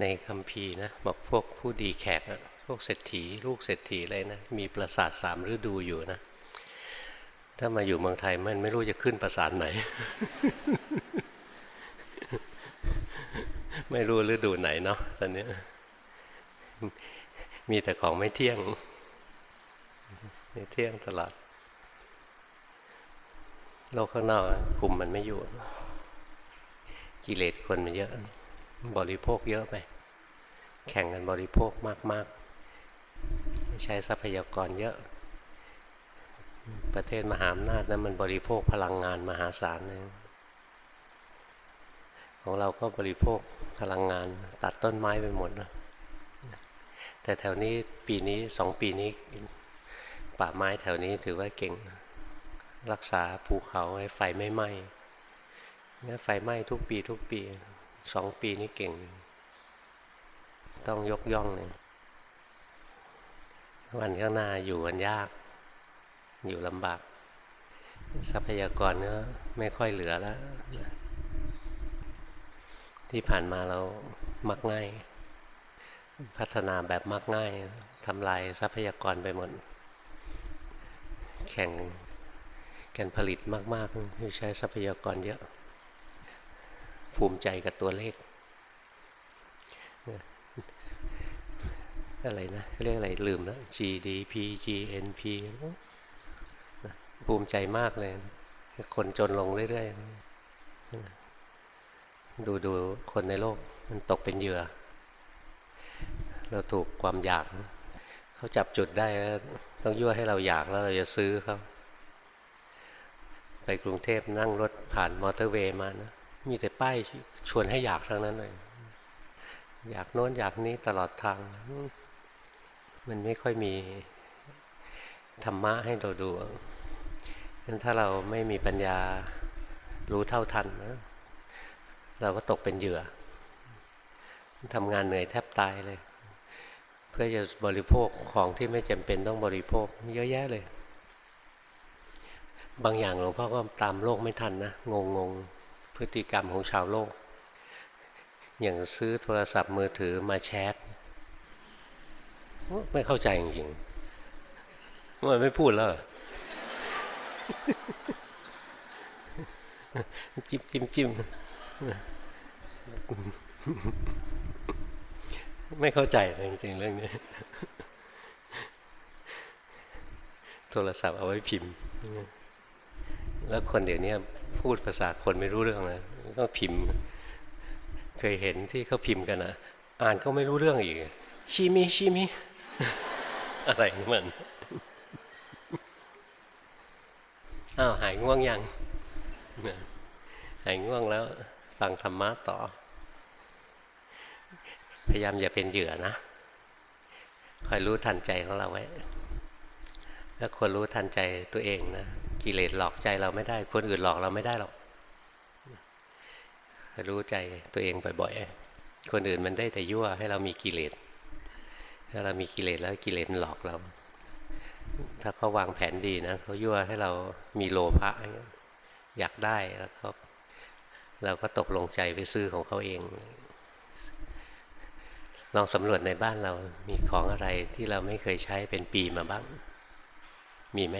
ในคำพีนะบอกพวกผู้ดีแขกพวกเศรษฐี ลูกเศรษฐีอะไรนะ มีประสาทสามฤดูอยู่นะ ถ้ามาอยู่เมืองไทยมันไม่รู้จะขึ้นประสาทไหน ไม่รู้ฤดูไหนเนาะตอนนี้มีแต่ของไม่เที่ยง ไม่เที่ยงตลอดโลกข้างนอกคุมมันไม่อยู่ กิเลสคนมันเยอะ บริโภคเยอะไป แข่งกันบริโภคมาก ๆ ใช้ทรัพยากรเยอะ ประเทศมหาอำนาจนะั้นมันบริโภคพลังงานมหาศาลเลยของเราก็บริโภคพลังงานตัดต้นไม้ไปหมดนะแต่แถวนี้ปีนี้สองปีนี้ ป่าไม้แถวนี้ถือว่าเก่ง รักษาภูเขาให้ไฟไม่ไหม้เนี่ยไฟไหม้ทุกปีทุกปี สองปีนี้เก่ง ต้องยกย่องเลยวันข้างหน้าอยู่กันยาก อยู่ลำบาก ทรัพยากรเนื้อไม่ค่อยเหลือแล้ว ที่ผ่านมาเรามักง่าย พัฒนาแบบมักง่ายทำลายทรัพยากรไปหมด แข่งกันผลิตมากๆใช้ทรัพยากรเยอะ ภูมิใจกับตัวเลขอะไรนะเรียกอะไรลืมแล้ว GDP GNP ภูมิใจมากเลย คนจนลงเรื่อยๆ ดูดูคนในโลกมันตกเป็นเหยื่อ เราถูกความอยาก เขาจับจุดได้ต้องยั่วให้เราอยากแล้วเราจะซื้อเขาไปกรุงเทพนั่งรถผ่านมอเตอร์เวย์มานะ มีแต่ป้ายชวนให้อยากทั้งนั้นเลย อยากโน้นอยากนี้ตลอดทาง มันไม่ค่อยมีธรรมะให้เราดูงั้นถ้าเราไม่มีปัญญารู้เท่าทันนะเราก็ตกเป็นเหยื่อทำงานเหนื่อยแทบตายเลย เพื่อจะบริโภคของที่ไม่จำเป็นต้องบริโภค เยอะแยะเลย บางอย่างหลวงพ่อก็ตามโลกไม่ทันนะงงง พฤติกรรมของชาวโลก อย่างซื้อโทรศัพท์มือถือมาแชทไม่เข้าใจจริงๆมันไม่พูดแล้วจิ้มจิ้มจิ้มไม่เข้าใจจริงๆเรื่องนี้ โทรศัพท์เอาไว้พิมพ์ แล้วคนเดี๋ยวนี้พูดภาษาคนไม่รู้เรื่องเลยก็พิมพ์ เคยเห็นที่เขาพิมพ์กันนะอ่านก็ไม่รู้เรื่องอีกชิมิชิมิอะไรเหมันอ้าวหายง่วงยังหายง่วงแล้วฟังธรรมะต่อ พยายามอย่าเป็นเหยื่อนะคอยรู้ทันใจของเราไว้ถ้าคนรู้ทันใจตัวเองนะ กิเลสหลอกใจเราไม่ได้ คนอื่นหลอกเราไม่ได้หรอกรู้ใจตัวเองบ่อยๆคนอื่นมันได้แต่ยั่วให้เรามีกิเลสถ้าเรามีกิเลสแล้วกิเลสหลอกเรา ถ้าเขาวางแผนดีนะเขายั่วให้เรามีโลภะอยากได้แล้วก็เราก็ตกลงใจไปซื้อของเขาเองลองสำรวจในบ้านเรามีของอะไรที่เราไม่เคยใช้เป็นปีมาบ้าง มีไหม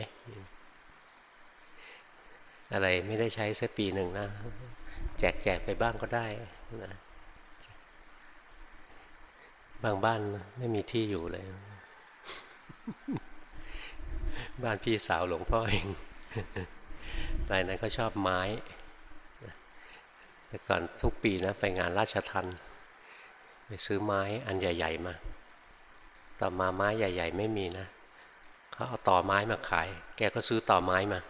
อะไรไม่ได้ใช้สักปีหนึ่งนะ แจกแจกไปบ้างก็ได้นะบางบ้านไม่มีที่อยู่เลย บ้านพี่สาวหลวงพ่อเองรายนั้นก็ชอบไม้ แต่ก่อนทุกปีนะ ไปงานราชทันไปซื้อไม้อันใหญ่ ๆ มา ต่อมาไม้ใหญ่ ๆ ไม่มีนะเขาเอาต่อไม้มาขาย แกก็ซื้อต่อไม้มา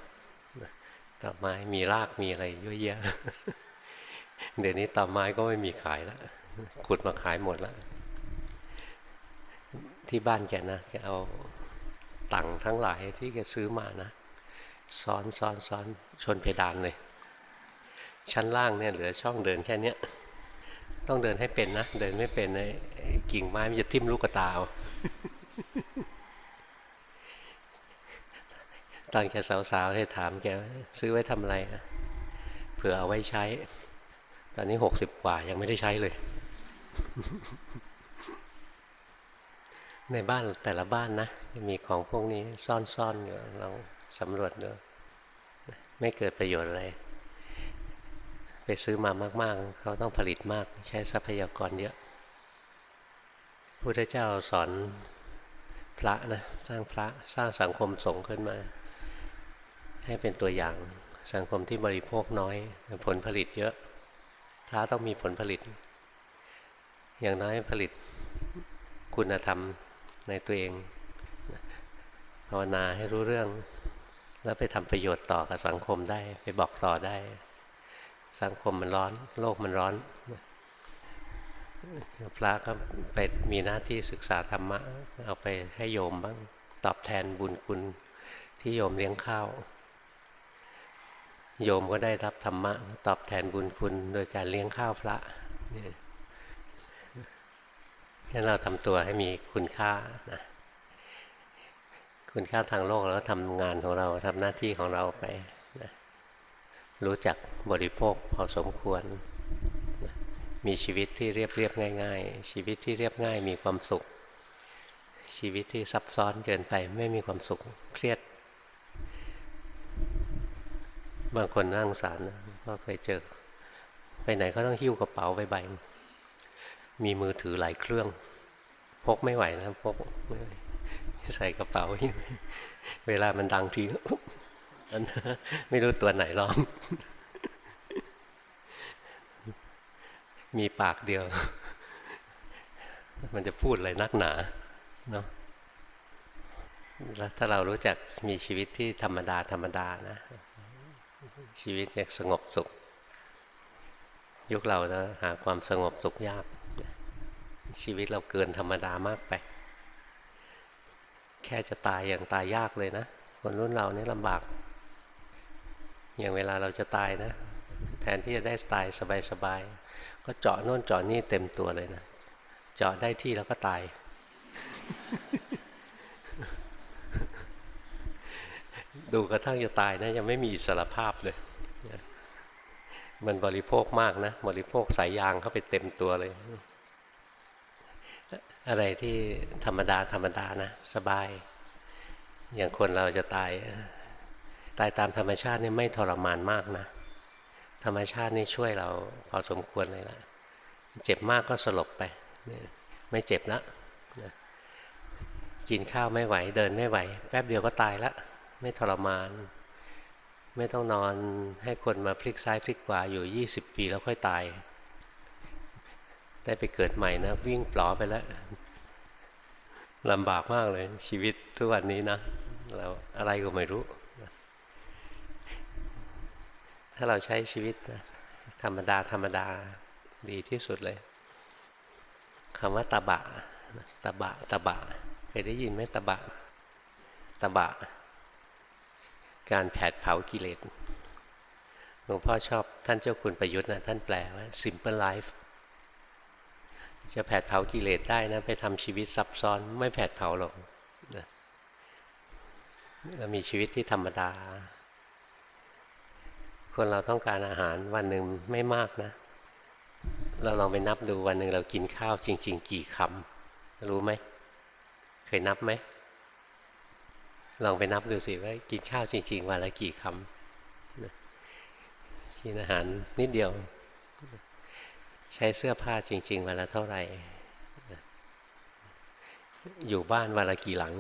ต่อไม้มีรากมีอะไรเยอะแยะเดี๋ยวนี้ต่อไม้ก็ไม่มีขายแล้วขุดมาขายหมดแล้วที่บ้านแกนะแกเอาตังทั้งหลายที่แกซื้อมานะซ้อนซ้อนซ้อนชนเพดานเลย ชั้นล่างเนี่ยเหลือช่องเดินแค่เนี้ยต้องเดินให้เป็นนะ เดินไม่เป็นเลยกิ่งไม้มันจะทิ่มลูกตาเอา ตอนแกสาวๆให้ถามแกซื้อไว้ทำอะไรนะเผื่อเอาไว้ใช้ ตอนนี้หกสิบกว่ายังไม่ได้ใช้เลย ในบ้านแต่ละบ้านนะมีของพวกนี้ซ่อนๆอยู่ลองสำรวจดูไม่เกิดประโยชน์อะไร ไปซื้อมามาก ๆ เขาต้องผลิตมากใช้ทรัพยากรเยอะพุทธเจ้าสอนพระนะสร้างพระสร้างสังคมสงฆ์ขึ้นมา ให้เป็นตัวอย่างสังคมที่บริโภคน้อย ผลผลิตเยอะพระต้องมีผลผลิต อย่างน้อยผลิตคุณธรรมในตัวเองภาวนาให้รู้เรื่อง แล้วไปทำประโยชน์ต่อกับสังคมได้ ไปบอกต่อได้ สังคมมันร้อน โลกมันร้อนพระก็ไปมีหน้าที่ศึกษาธรรมะ เอาไปให้โยมบ้าง ตอบแทนบุญคุณที่โยมเลี้ยงข้าว โยมก็ได้รับธรรมะ ตอบแทนบุญคุณโดยการเลี้ยงข้าวพระนี่เราทำตัวให้มีคุณค่านะคุณค่าทางโลกแล้วทำงานของเราทำหน้าที่ของเราไปนะรู้จักบริโภคพอสมควรมีชีวิตที่เรียบเรียบง่าย ๆ ชีวิตที่เรียบง่ายมีความสุข ชีวิตที่ซับซ้อนเกินไปไม่มีความสุขเครียด บางคนนั่งสารนะก็ไปเจอ ไปไหนก็ต้องหิ้วกระเป๋าไปใบ มีมือถือหลายเครื่อง พกไม่ไหวนะพกใส่กระเป๋าเวลามันดังทีไม่รู้ตัวไหนร้อง มีปากเดียว มันจะพูดอะไรนักหนาเนาะแล้วถ้าเรารู้จักมีชีวิตที่ธรรมดาธรรมดานะ ชีวิตเนี่ยสงบสุข ยุคเรานะหาความสงบสุขยาก ชีวิตเราเกินธรรมดามากไป แค่จะตายอย่างตายยากเลยนะ คนรุ่นเรานี่ลำบาก อย่างเวลาเราจะตายนะ แทนที่จะได้ตายสบายๆก็เจาะโน่นเจาะนี่เต็มตัวเลยนะ เจาะได้ที่แล้วก็ตาย ดูกระทั่งจะตายนะยังไม่มีอิสระภาพเลยมันบริโภคมากนะ บริโภคสายยางเข้าไปเต็มตัวเลย อะไรที่ธรรมดาธรรมดานะ สบาย อย่างคนเราจะตาย ตายตามธรรมชาตินี่ไม่ทรมานมากนะ ธรรมชาตินี่ช่วยเราพอสมควรเลยละเจ็บมากก็สลบไป ไม่เจ็บละกินข้าวไม่ไหว เดินไม่ไหว แป๊บเดียวก็ตายละ ไม่ทรมาน ไม่ต้องนอนให้คนมาพลิกซ้ายพลิกขวาอยู่ยี่สิบปีแล้วค่อยตาย ได้ไปเกิดใหม่นะ วิ่งปลอไปแล้วลำบากมากเลยชีวิตทุกวันนี้นะเราอะไรก็ไม่รู้ ถ้าเราใช้ชีวิตธรรมดาธรรมดาดีที่สุดเลยคำว่าตบะตบะตบะเคยได้ยินไหมตบะตบะ การแผดเผากิเลสหลวงพ่อชอบท่านเจ้าคุณประยุทธ์นะท่านแปลว่า simple life จะแผดเผากิเลสได้นะ ไปทำชีวิตซับซ้อนไม่แผดเผาหรอกเรามีชีวิตที่ธรรมดา คนเราต้องการอาหารวันหนึ่งไม่มากนะ เราลองไปนับดูวันหนึ่งเรากินข้าวจริง ๆ กี่คำรู้ไหมเคยนับไหม ลองไปนับดูสิว่ากินข้าวจริง ๆ วันละกี่คำกินอาหารนิดเดียว ใช้เสื้อผ้าจริง ๆ วันละเท่าไหร่ อยู่บ้านวันละกี่หลัง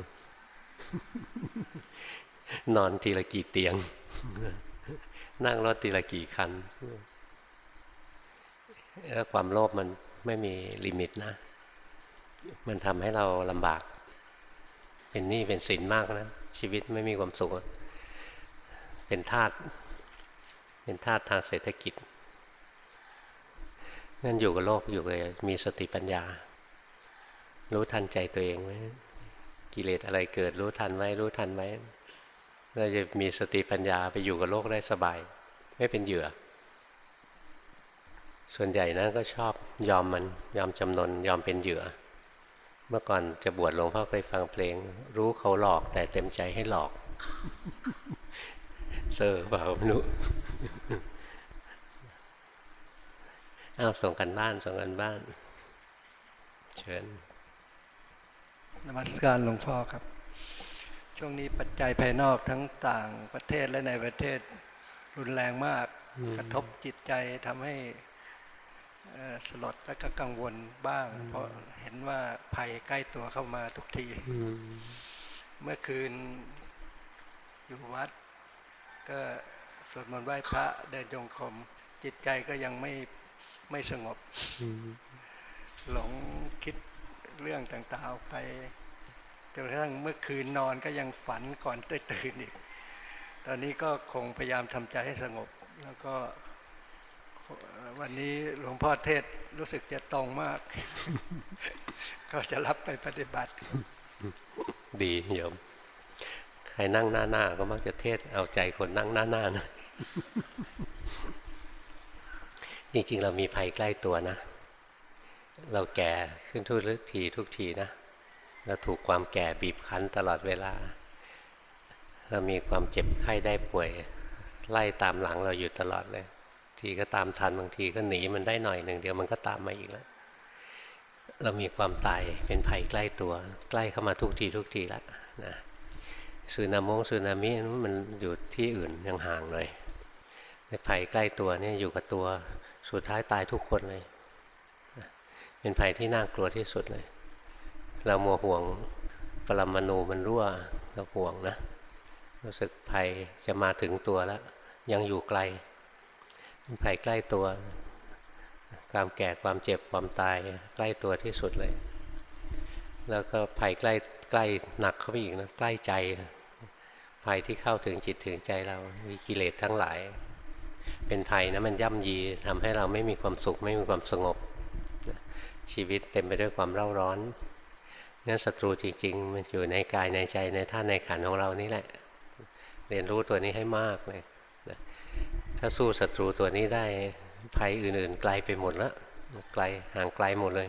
นอนทีละกี่เตียง นั่งรถตีละกี่คันแล้วความโลภมันไม่มีลิมิตนะ มันทำให้เราลำบาก เป็นหนี้เป็นสินมากนะ ชีวิตไม่มีความสุขเป็นทาตเป็นทาตทางเศรษฐกิจนั่นอยู่กับโลกอยู่กับมีสติปัญญา รู้ทันใจตัวเองไว้กิเลสอะไรเกิดรู้ทันไว้รู้ทันไว้เราจะมีสติปัญญาไปอยู่กับโลกได้สบาย ไม่เป็นเหยื่อ ส่วนใหญ่นะก็ชอบยอมมันยอมจำนนยอมเป็นเหยื่อ เมื่อก่อนจะบวชหลวงพ่อเคยฟังเพลง รู้เขาหลอกแต่เต็มใจให้หลอก เซอร์เปล่าไม่รู้อ้าวส่งกันบ้านส่งกันบ้าน เชิญนมัสการหลวงพ่อครับ ช่วงนี้ปัจจัยภายนอกทั้งต่างประเทศและในประเทศรุนแรงมาก กระทบจิตใจทำให้เอ่อ สลดและก็กังวลบ้าง เพราะเห็นว่าภัยใกล้ตัวเข้ามาทุกทีอืมเมื่อคืนอยู่วัด ก็สวดมนต์ไหว้พระเดินจงกรมจิตใจก็ยังไม่ไม่สงบอืมหลงคิดเรื่องต่างๆออกไปจนกระทั่งเมื่อคืนนอนก็ยังฝันก่อนตื่นอีก ตอนนี้ก็คงพยายามทำใจให้สงบ แล้วก็ วันนี้หลวงพ่อเทศน์รู้สึกจะตรงมาก ก็จะรับไปปฏิบัติ ดีโยม ใครนั่งหน้าหน้าก็มักจะเทศเอาใจคนนั่งหน้าหน้านะจริงๆ เรามีภัยใกล้ตัวนะ เราแก่ขึ้นทุกทีทุกทีนะ เราถูกความแก่บีบคั้นตลอดเวลา เรามีความเจ็บไข้ได้ป่วย ไล่ตามหลังเราอยู่ตลอดเลย ทีก็ตามทันบางทีก็หนีมันได้หน่อยหนึ่งเดียวมันก็ตามมาอีกแล้วเรามีความตายเป็นภัยใกล้ตัว ใกล้เข้ามาทุกทีทุกทีแล้วนะสึนามงสึนามิมันอยู่ที่อื่นยังห่างหน่อยในภัยใกล้ตัวเนี่ยอยู่กับตัวสุดท้ายตายทุกคนเลย เป็นภัยที่น่ากลัวที่สุดเลย เรามัวห่วงปรมาณูมันรั่วเราห่วงนะ รู้สึกภัยจะมาถึงตัวแล้ว ยังอยู่ไกล ภัยใกล้ตัว ความแก่ความเจ็บความตายใกล้ตัวที่สุดเลย แล้วก็ภัยใกล้ใกล้หนักเข้าไปอีกนะใกล้ใจภัยที่เข้าถึงจิตถึงใจเรามีกิเลสทั้งหลาย เป็นภัยนะมันย่ำยีทำให้เราไม่มีความสุขไม่มีความสงบ ชีวิตเต็มไปด้วยความเร่าร้อนงั้นศัตรูจริง ๆ มันอยู่ในกายในใจในท่าในขันของเรานี่แหละ เรียนรู้ตัวนี้ให้มากเลย ถ้าสู้ศัตรูตัวนี้ได้ภัยอื่น ๆ ไกลไปหมดแล้วไกลห่างไกลหมดเลย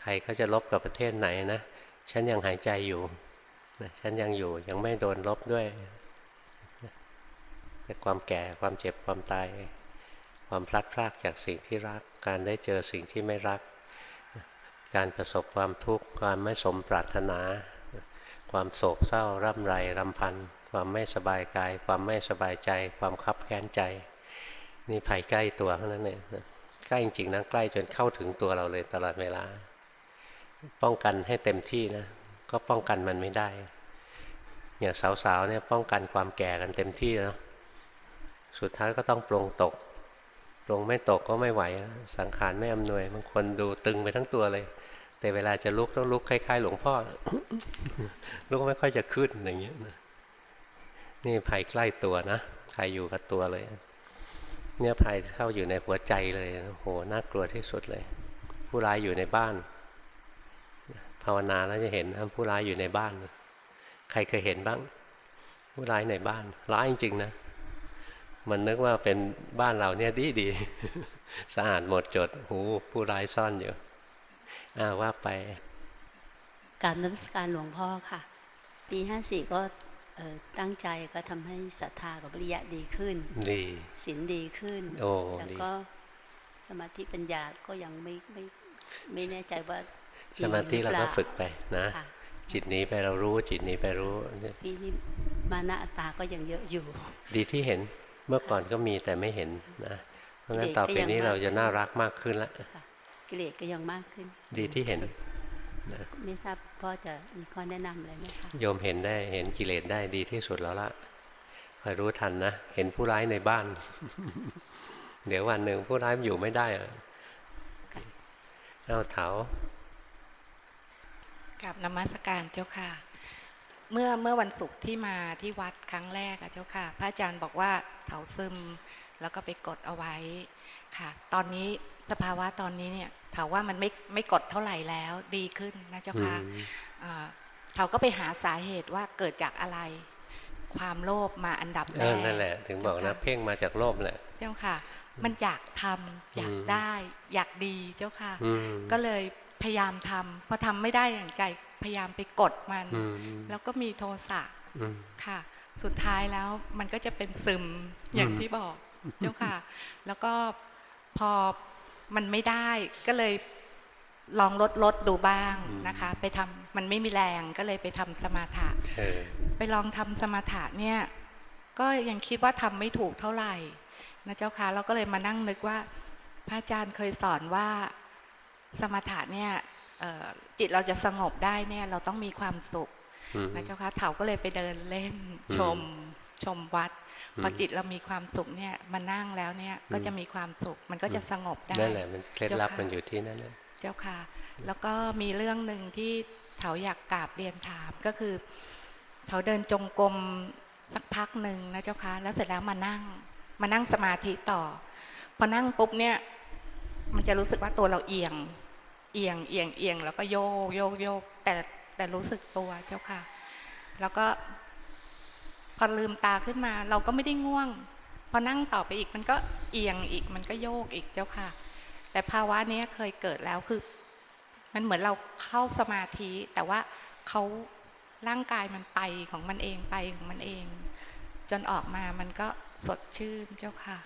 ใครเขาจะลบกับประเทศไหนนะฉันยังหายใจอยู่นะฉันยังอยู่ยังไม่โดนลบด้วยแต่ความแก่ความเจ็บความตาย ความพลัดพรากจากสิ่งที่รัก การได้เจอสิ่งที่ไม่รัก การประสบความทุกข์ความไม่สมปรารถนา ความโศกเศร้าร่ำไรรำพัน ความไม่สบายกาย ความไม่สบายใจ ความคับแค้นใจ นี่ภัยใกล้ตัวเท่านั้นเองใกล้จริงๆนะใกล้จนเข้าถึงตัวเราเลยตลอดเวลา ป้องกันให้เต็มที่นะ ก็ป้องกันมันไม่ได้อย่างสาวๆเนี่ยป้องกันความแก่กันเต็มที่แล้วสุดท้ายก็ต้องปรงตกปรงไม่ตกก็ไม่ไหว สังขารไม่อำนวยบางคนดูตึงไปทั้งตัวเลย แต่เวลาจะลุกต้องลุกคล้ายๆ หลวงพ่อลุกไม่ค่อยจะขึ้นอย่างเงี้ยนะ นี่ภัยใกล้ตัวนะภัยอยู่กับตัวเลย เนี่ยภัยเข้าอยู่ในหัวใจเลยโหน่ากลัวที่สุดเลย ผู้ร้ายอยู่ในบ้าน ภาวนาแล้วจะเห็นผู้ร้ายอยู่ในบ้าน ใครเคยเห็นบ้าง ผู้ร้ายในบ้าน ร้ายจริงๆนะมันนึกว่าเป็นบ้านเราเนี่ยดีดีสะอาดหมดจดหูผู้ร้ายซ่อนอยู่อ่าว่าไป การนักการหลวงพ่อค่ะ ปีห้าสี่ก็ ตั้งใจก็ทำให้ศรัทธากับวิริยะดีขึ้น ดีศีลดีขึ้น โอ้แล้วดีก็สมาธิปัญญาก็ยังไม่ไม่ไม่แน่ใจว่า สมาธิเราก็ฝึกไปนะค่ะจิตหนี้ไปเรารู้จิตหนี้ไปรู้ปีนี้มานะอัตตาก็ยังเยอะอยู่ ดีที่เห็นเมื่อก่อนก็มีแต่ไม่เห็นนะ เพราะงั้นต่อไปนี้เราจะน่ารักมากขึ้นแล้วค่ะกิเลสก็ยังมากขึ้น ดีที่เห็น ไม่ทราบพ่อจะมีข้อแนะนำอะไรไหมคะโยมเห็นได้เห็นกิเลสได้ดีที่สุดแล้วละคอยรู้ทันนะเห็นผู้ร้ายในบ้าน เดี๋ยววันหนึ่งผู้ร้ายมันอยู่ไม่ได้อะเอาเถากับนมัสการเจ้าค่ะ เมื่อเมื่อวันศุกร์ที่มาที่วัดครั้งแรกอะเจ้าค่ะ พระอาจารย์บอกว่าเถาซึมแล้วก็ไปกดเอาไว้ค่ะ ตอนนี้ สภาวะตอนนี้เนี่ยเถาว่ามันไม่ไม่กดเท่าไหร่แล้วดีขึ้นนะเจ้าค่ะอืมอ่าเถาก็ไปหาสาเหตุว่าเกิดจากอะไร ความโลภมาอันดับเอแรอกนั่นแหละ ถึงบอกนะเจ้าค่ะเพ่งมาจากโลภแหละ เจ้าค่ะ มันอยากทำอยากอืมได้อยากดีเจ้าค่ะอืมก็เลยพยายามทำพอทำไม่ได้อย่างใจพยายามไปกดมันอืมแล้วก็มีโทสะอืมค่ะ สุดท้ายแล้วมันก็จะเป็นซึมอย่างอืมที่บอกเจ้าค่ะ แล้วก็พอ มันไม่ได้ก็เลยลองลดลดดูบ้างนะคะ ไปทำมันไม่มีแรงก็เลยไปทำสมาธิเออไปลองทำสมาธิเนี่ย ก็ยังคิดว่าทำไม่ถูกเท่าไหร่นะเจ้าค่ะเราก็เลยมานั่งนึกว่า พระอาจารย์เคยสอนว่าสมาธิเนี่ยเอ่อจิตเราจะสงบได้เนี่ยเราต้องมีความสุขอืมนะเจ้าค่ะเถาก็เลยไปเดินเล่นอืมชมชมวัดอืม พอจิตเรามีความสุขเนี่ยมานั่งแล้วเนี่ยก็จะมีความสุข มันก็จะสงบได้นั่นแหละมันเคล็ดลับเจ้าค่ะมันอยู่ที่นั่นแหละเจ้าค่ะ แล้วก็มีเรื่องหนึ่งที่เถาอยากกราบเรียนถามก็คือเถาเดินจงกรมสักพักหนึ่งนะเจ้าค่ะแล้วเสร็จแล้วมานั่ง มานั่งสมาธิต่อ พอนั่งปุ๊บเนี่ย มันจะรู้สึกว่าตัวเราเอียง เอียงเอียงเอียงแล้วก็โยกโยกโยกแต่แต่รู้สึกตัวเจ้าค่ะ แล้วก็ พอลืมตาขึ้นมา เราก็ไม่ได้ง่วง พอนั่งต่อไปอีกมันก็เอียงอีกมันก็โยกอีกเจ้าค่ะ แต่ภาวะเนี้ยเคยเกิดแล้วคือ มันเหมือนเราเข้าสมาธิ แต่ว่าเขาร่างกายมันไปของมันเองไปของมันเอง จนออกมามันก็สดชื่นเจ้าค่ะ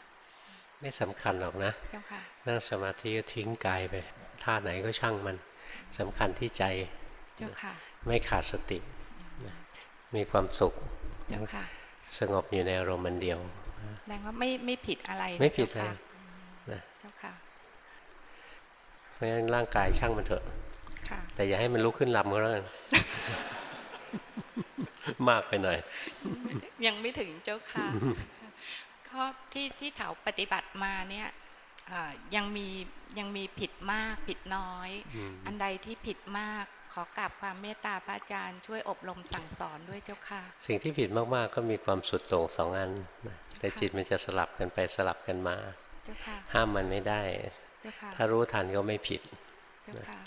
ไม่สำคัญหรอกนะเจ้าค่ะนั่งสมาธิก็ทิ้งกายไปท่าไหนก็ช่างมันสำคัญที่ใจเจ้าค่ะ ไม่ขาดสตินะมีความสุขเจ้าค่ะ สงบอยู่ในอารมณ์มันเดียวแสดงว่าไม่ไม่ผิดอะไรนะไม่ผิดจ้าเลยค่ะนะเจ้าค่ะเพราะฉะนั้นร่างกายช่างมันเถอะค่ะแต่อย่าให้มันลุกขึ้นลำก็แล้วกันมากไปหน่อย ยังไม่ถึงเจ้าค่ะก็ที่ที่เถาปฏิบัติมาเนี่ยอ่ายังมียังมีผิดมากผิดน้อยอืมอันใดที่ผิดมาก ขอกราบความเมตตาพระอาจารย์ช่วยอบรมสั่งสอนด้วยเจ้าค่ะ สิ่งที่ผิดมากๆก็มีความสุดโต่งสองอันนะแต่จิตมันจะสลับกันไปสลับกันมาเจ้าค่ะห้ามมันไม่ได้เจ้าค่ะถ้ารู้ทันก็ไม่ผิดเจ้าค่ะ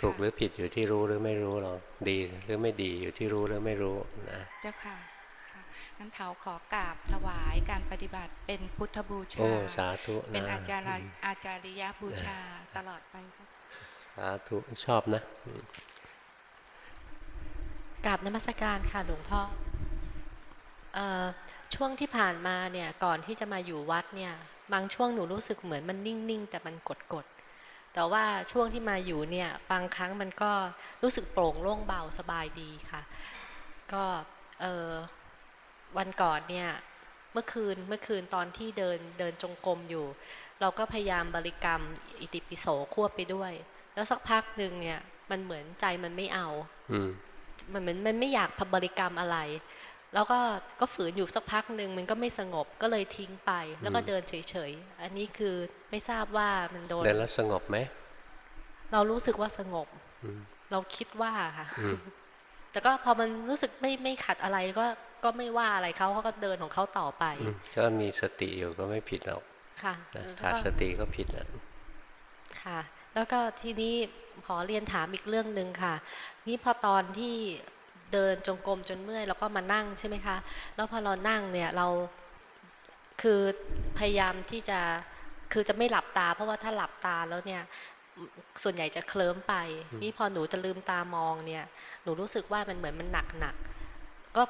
ถูกหรือผิดอยู่ที่รู้หรือไม่รู้หรอกดีหรือไม่ดีอยู่ที่รู้หรือไม่รู้นะเจ้าค่ะค่ะงั้นเถาขอกราบถวายการปฏิบัติเป็นพุทธบูชาโอ้สาธุเป็นนะอาจารย์อาจาริยบูชาตลอดไปค่ะ สาธุชอบนะกราบนมัสการค่ะหลวงพ่อออช่วงที่ผ่านมาเนี่ยก่อนที่จะมาอยู่วัดเนี่ยบางช่วงหนูรู้สึกเหมือนมันนิ่งๆ แต่มันกดๆ แต่ว่าช่วงที่มาอยู่เนี่ยบางครั้งมันก็รู้สึกโปร่งโล่งเบาสบายดีค่ะ ก็วันก่อนเนี่ยเมื่อคืนเมื่อคืนตอนที่เดินเดินจงกรมอยู่ เราก็พยายามบริกรรมอิติปิโสควบไปด้วย แล้วสักพักหนึ่งเนี่ยมันเหมือนใจมันไม่เอาอืมมันเหมือนมันไม่อยากบริกรรมอะไร แล้วก็ก็ฝืนอยู่สักพักหนึ่งมันก็ไม่สงบก็เลยทิ้งไป แล้วก็เดินเฉยๆ อันนี้คือไม่ทราบว่ามันโดนเดินแล้วสงบไหมเรารู้สึกว่าสงบอืมเราคิดว่าค่ะอืมแต่ก็พอมันรู้สึกไม่ไม่ขัดอะไรก็ก็ไม่ว่าอะไรเขาเขาก็เดินของเขาต่อไปอืมก็มีสติอยู่ก็ไม่ผิดหรอกค่ะนะแล้วขาดก็สติก็ผิดอะค่ะ แล้วก็ทีนี้ขอเรียนถามอีกเรื่องหนึ่งค่ะ นี่พอตอนที่เดินจงกรมจนเมื่อยแล้วก็มานั่งใช่ไหมคะ แล้วพอเรานั่งเนี่ยเราคือพยายามที่จะคือจะไม่หลับตา เพราะว่าถ้าหลับตาแล้วเนี่ยส่วนใหญ่จะเคลิ้มไปนี่พอหนูจะลืมตามองเนี่ย หนูรู้สึกว่ามันเหมือนมันหนักหนักๆก็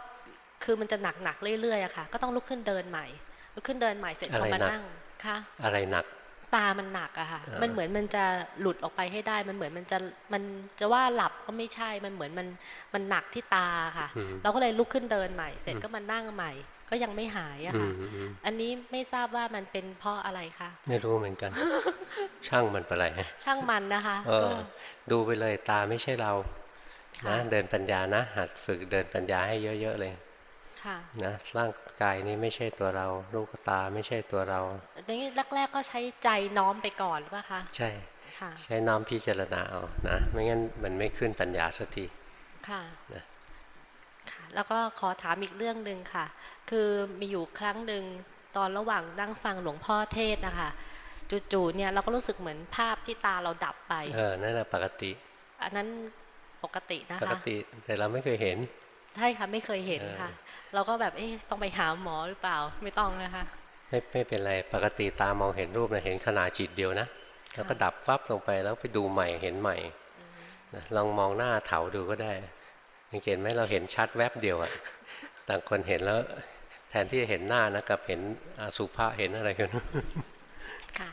คือมันจะหนักหนักๆเรื่อยๆอะค่ะ ก็ต้องลุกขึ้นเดินใหม่ลุกขึ้นเดินใหม่เสร็จพอมานั่งค่ะอะไรหนัก ตามันหนักอะค่ะอ่ามัมันเหมือนมันจะหลุดออกไปให้ได้ มันเหมือนมันจะมันจะว่าหลับก็ไม่ใช่ มันเหมือนมันมันหนักที่ตาค่ะอืมเราก็เลยลุกขึ้นเดินใหม่ เสร็จก็มานั่งใหม่ ก็ยังไม่หายอะอืค่ะมอืมอันนี้ไม่ทราบว่ามันเป็นเพราะอะไรคะ ไม่รู้เหมือนกัน ช่างมันไปเลยช่างมันนะคะเอก็อดูไปเลยตาไม่ใช่เราค่ะนะเดินปัญญานะ หัดฝึกเดินปัญญาให้เยอะ ๆ เลยค่ะ นะร่างกายนี้ไม่ใช่ตัวเราลูกตาไม่ใช่ตัวเราอันนี้แรกๆก็ใช้ใจน้อมไปก่อนหรือเปล่าคะใช่ค่ะใช้น้อมพิจารณาเอานะไม่งั้นมันไม่ขึ้นปัญญาสักทีค่ะนะค่ะ แล้วก็ขอถามอีกเรื่องหนึ่งค่ะ คือมีอยู่ครั้งหนึ่งตอนระหว่างนั่งฟังหลวงพ่อเทศน์นะคะจู่ๆเนี่ยเราก็รู้สึกเหมือนภาพที่ตาเราดับไป เออนั่นแหละปกติ อันนั้นปกตินะปกคะติแต่เราไม่เคยเห็น ใช่ค่ะไม่เคยเห็นเออค่ะ เราก็แบบเอ๊ะต้องไปหาหมอหรือเปล่าไม่ต้องนะคะ ไม่ไม่เป็นไรปกติตามองเห็นรูปนะเห็นขนาดจิตเดียวนะแล้วก็ดับปั๊บลงไปแล้วไปดูใหม่เห็นใหม่นะลองมองหน้าเถาดูก็ได้สังเกตไหมเราเห็นชัดแวบเดียวอะต่างคนเห็นแล้ว แทนที่จะเห็นหน้านะกับเห็นอสุภะเห็นอะไรกันค่ะ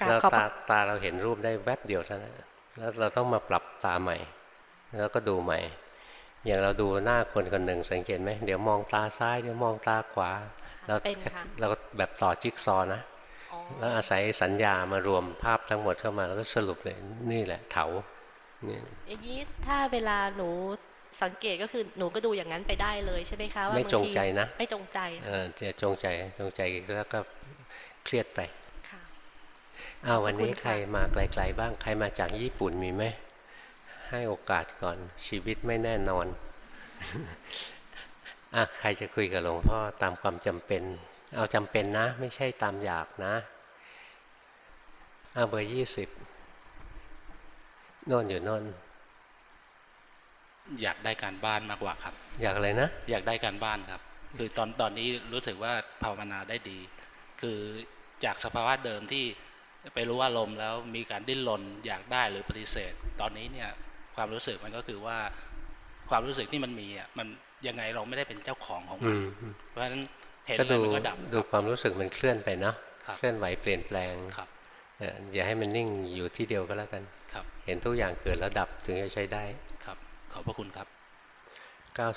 กราบแล้วขอบพตาระตาเราเห็นรูปได้แวบเดียวเท่านั้นแล้วเราต้องมาปรับตาใหม่ แล้วก็ดูใหม่ อย่างเราดูหน้าคนคนหนึ่งสังเกตไหมเดี๋ยวมองตาซ้ายเดี๋ยวมองตาขวาแล้วเป็นค่ะเราแบบต่อจิ๊กซอว์นะอ๋อแล้วอาศัยสัญญามารวมภาพทั้งหมดเข้ามาแล้วก็สรุปเลยนี่แหละเถานี่อย่างนี้ถ้าเวลาหนูสังเกตก็คือหนูก็ดูอย่างนั้นไปได้เลยใช่ไหมคะว่าไม่บาจงทีใจนะ ไม่จงใจเออจะจงใจจงใจแล้วก็เครียดไปค่ะอ้าววันนี้ขอบคุณค่ะใครมาไกล ๆ บ้างใครมาจากญี่ปุ่นมีไหม ให้โอกาสก่อน ชีวิตไม่แน่นอนอะใครจะคุยกับหลวงพ่อตามความจำเป็น เอาจำเป็นนะ ไม่ใช่ตามอยากนะอะเบอร์ยี่สิบโน่นอยู่โน่นอยากได้การบ้านมากกว่าครับ อยากอะไรนะ อยากได้การบ้านครับ คือตอนตอนนี้รู้สึกว่าภาวนาได้ดี คือจากสภาวะเดิมที่ไปรู้อารมณ์แล้วมีการดิ้นรนอยากได้หรือปฏิเสธ ตอนนี้เนี่ย ความรู้สึกมันก็คือว่า ความรู้สึกที่มันมีอะมันยังไงเราไม่ได้เป็นเจ้าของของอืมันมเพราะฉะนั้นเห็นก็อะไรดูมันก็ดับดูความรู้สึกมันเคลื่อนไปเนาะครับเคลื่อนไหวเปลี่ยนแปลงครับเอ่ออย่าให้มันนิ่งอยู่ที่เดียวก็แล้วกันครับ เห็นทุกอย่างเกิดแล้วดับถึงจะใช้ได้ครับ ขอบพระคุณครับ 95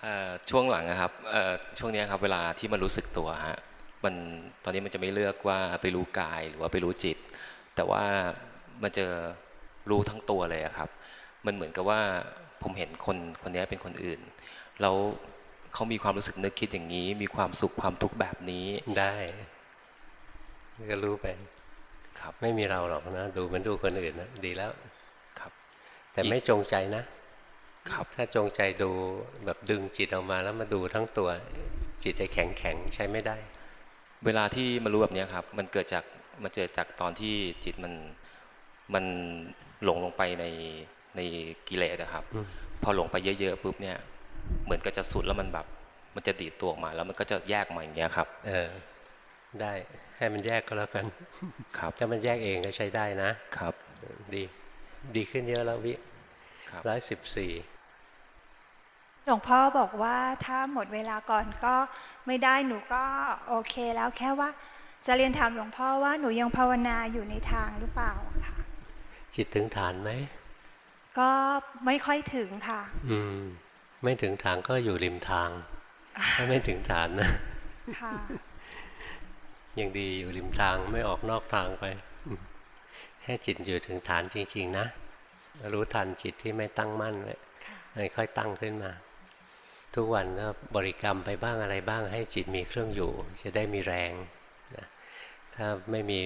เอ่อช่วงหลังนะครับเอ่อช่วงเนี้ยครับเวลาที่มันรู้สึกตัวฮะมันตอนนี้มันจะไม่เลือกว่าไปรู้กายหรือว่าไปรู้จิต แต่ว่า มันจะรู้ทั้งตัวเลยอะครับ มันเหมือนกับว่าผมเห็นคนคนเนี้ยเป็นคนอื่น แล้วเขามีความรู้สึกนึกคิดอย่างนี้ มีความสุขความทุกข์แบบนี้ได้ก็รู้ไปครับ ไม่มีเราหรอกนะ ดูเหมันดูคนอื่นนะดีแล้วครับ แต่ไม่จงใจนะครับ ถ้าจงใจดูแบบดึงจิตออกมาแล้วมาดูทั้งตัว จิตจะแข็งแข็งๆใช้ไม่ได้ เวลาที่มันรู้แบบเนี้ยครับ มันเกิดจากมันเกิดจากตอนที่จิตมัน มันหลงลงไปในในกิเลสอะครับอืมพอหลงไปเยอะๆปุ๊บเนี่ย เหมือนก็จะสุดแล้วมันแบบ มันจะดีดตัวออกมา แล้วมันก็จะแยกมาอย่างเงี้ยครับ เออ ได้ให้มันแยกก็แล้วกัน ครับ ถ้ามันแยกเองก็ใช้ได้นะ ครับ ดี ดีขึ้นเยอะแล้ววิครับร้อยสิบสี่หลวงพ่อบอกว่าถ้าหมดเวลาก่อนก็ไม่ได้หนูก็โอเคแล้วแค่ว่า จะเรียนถามหลวงพ่อว่าหนูยังภาวนาอยู่ในทางหรือเปล่าค่ะ จิตถึงฐานไหม ก็ไม่ค่อยถึงค่ะ อืม ไม่ถึงฐานก็อยู่ริมทาง ถ้าไม่ถึงฐานนะค่ะยังดีอยู่ริมทางไม่ออกนอกทางไปอืมให้จิตอยู่ถึงฐานจริง ๆ นะ รู้ทันจิตที่ไม่ตั้งมั่นไว้ให้ค่อยตั้งขึ้นมา ทุกวันก็บริกรรมไปบ้างอะไรบ้าง ให้จิตมีเครื่องอยู่ จะได้มีแรงนะ ถ้าไม่มี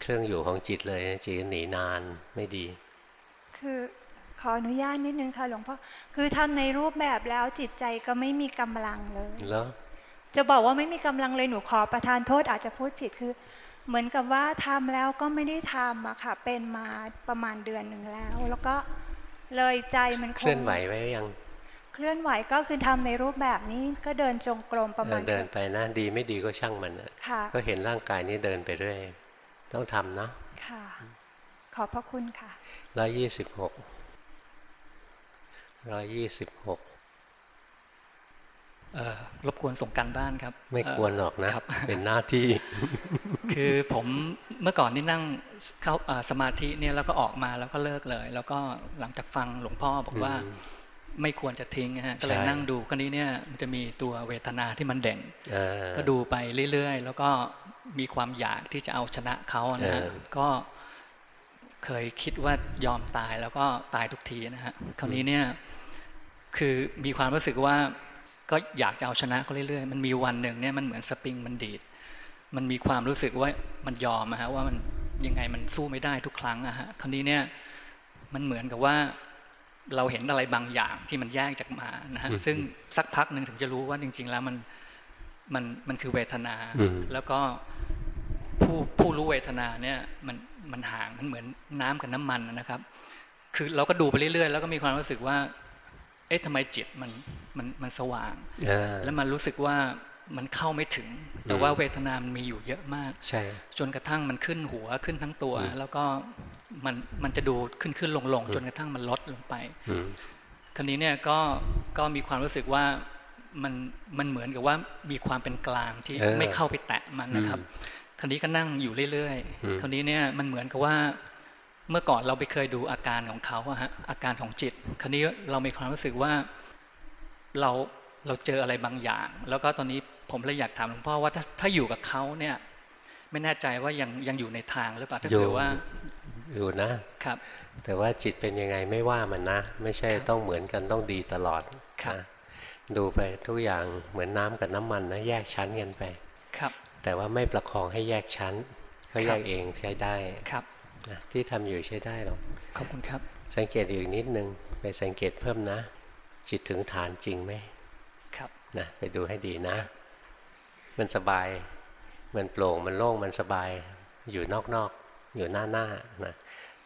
เครื่องอยู่ของจิตเลยจิตก็หนีนานไม่ดี คือขออนุญาตนิดนึงค่ะหลวงพ่อคือทำในรูปแบบแล้วจิตใจก็ไม่มีกำลังเลยแล้วจะบอกว่าไม่มีกำลังเลยหนูขอประทานโทษอาจจะพูดผิดคือ เหมือนกับว่าทำแล้วก็ไม่ได้ทำอะค่ะ เป็นมาประมาณเดือนหนึ่งแล้ว แล้วก็เลยใจมันคเคงลื่อนไหวไว้ยัง เคลื่อนไหวก็คือทำในรูปแบบนี้ก็เดินจงกรมประเอมาอณเดินไปนะดีไม่ดีก็ช่างมันนะค่ะก็เห็นร่างกายนี้เดินไปเรื่อยต้องทำเนาะค่ะ ขอบพระคุณค่ะร้อยยี่สิบหกร้อยยี่สิบหกเอ่อรบกวนส่งการบ้านครับ ไม่ควรหรอกนะครับเป็นหน้าที่ คือผมเมื่อก่อนนี่นั่งเข้าเอ่อสมาธิเนี่ยแล้วก็ออกมาแล้วก็เลิกเลย แล้วก็หลังจากฟังหลวงพ่อบอกว่าอืม ไม่ควรจะทิ้งนะฮะก็เลยใช่นั่งดูก็นี้เนี่ยมันจะมีตัวเวทนาที่มันเด่นเออก็ดูไปเรื่อยๆ แล้วก็มีความอยากที่จะเอาชนะเขานะฮะเออก็เคยคิดว่ายอมตายแล้วก็ตายทุกทีนะฮะคราวนี้เนี่ยคือมีความรู้สึกว่าก็อยากจะเอาชนะเขาเรื่อยๆ มันมีวันหนึ่งเนี่ยมันเหมือนสปริงมันดีด มันมีความรู้สึกว่ามันยอมอะฮะว่ามันยังไงมันสู้ไม่ได้ทุกครั้งอะฮะคราวนี้เนี่ยมันเหมือนกับว่า เราเห็นอะไรบางอย่างที่มันแยกจากมานะฮะอืมซึ่งสักพักหนึ่งถึงจะรู้ว่าจริง ๆ แล้วมันมันมันคือเวทนาอืมแล้วก็ผู้ผู้รู้เวทนาเนี่ยมันมันห่างมันเหมือนน้ำกับน้ำมันนะครับ คือเราก็ดูไปเรื่อยๆ แล้วก็มีความรู้สึกว่า เอ๊ะทำไมจิตมันมันมันสว่างเออแล้วมันรู้สึกว่ามันเข้าไม่ถึง แต่ว่าเวทนามันมีอยู่เยอะมาก ใช่ จนกระทั่งมันขึ้นหัวขึ้นทั้งตัวอืมแล้วก็ มันมันจะดูขึ้นขึ้นลงลงจนกระทั่งมันลดลงไปอืมคราวนี้เนี่ยก็ก็มีความรู้สึกว่ามันมันเหมือนกับว่ามีความเป็นกลางที่เออไม่เข้าไปแตะมันนะครับอืมคคราวนี้ก็นั่งอยู่เรื่อยอืมๆคราวนี้เนี่ยมันเหมือนกับว่าเมื่อก่อนเราไปเคยดูอาการของเขาอะฮะอาการของจิต คราวนี้เรามีความรู้สึกว่าเราเราเจออะไรบางอย่าง แล้วก็ตอนนี้ผมเลยอยากถามหลวงพ่อว่าถ้าถ้าอยู่กับเขาเนี่ยไม่แน่ใจว่ายังยังอยู่ในทางหรือเปล่าถ้าอยู่เกิดว่า อยู่นะครับ แต่ว่าจิตเป็นยังไงไม่ว่ามันนะ ไม่ใช่ต้องเหมือนกันต้องดีตลอดครับนะดูไปทุกอย่างเหมือนน้ำกับน้ำมันนะแยกชั้นกันไปครับ แต่ว่าไม่ประคองให้แยกชั้นเขาแยกเองใช้ได้ครับนะที่ทำอยู่ใช้ได้หรอกขอบคุณครับ สังเกตอยู่อีกนิดนึงไปสังเกตเพิ่มนะ จิตถึงฐานจริงไหมครับนะไปดูให้ดีนะ มันสบาย มันโปร่งมันโล่งมันสบายอยู่นอกๆ อยู่หน้าๆนะ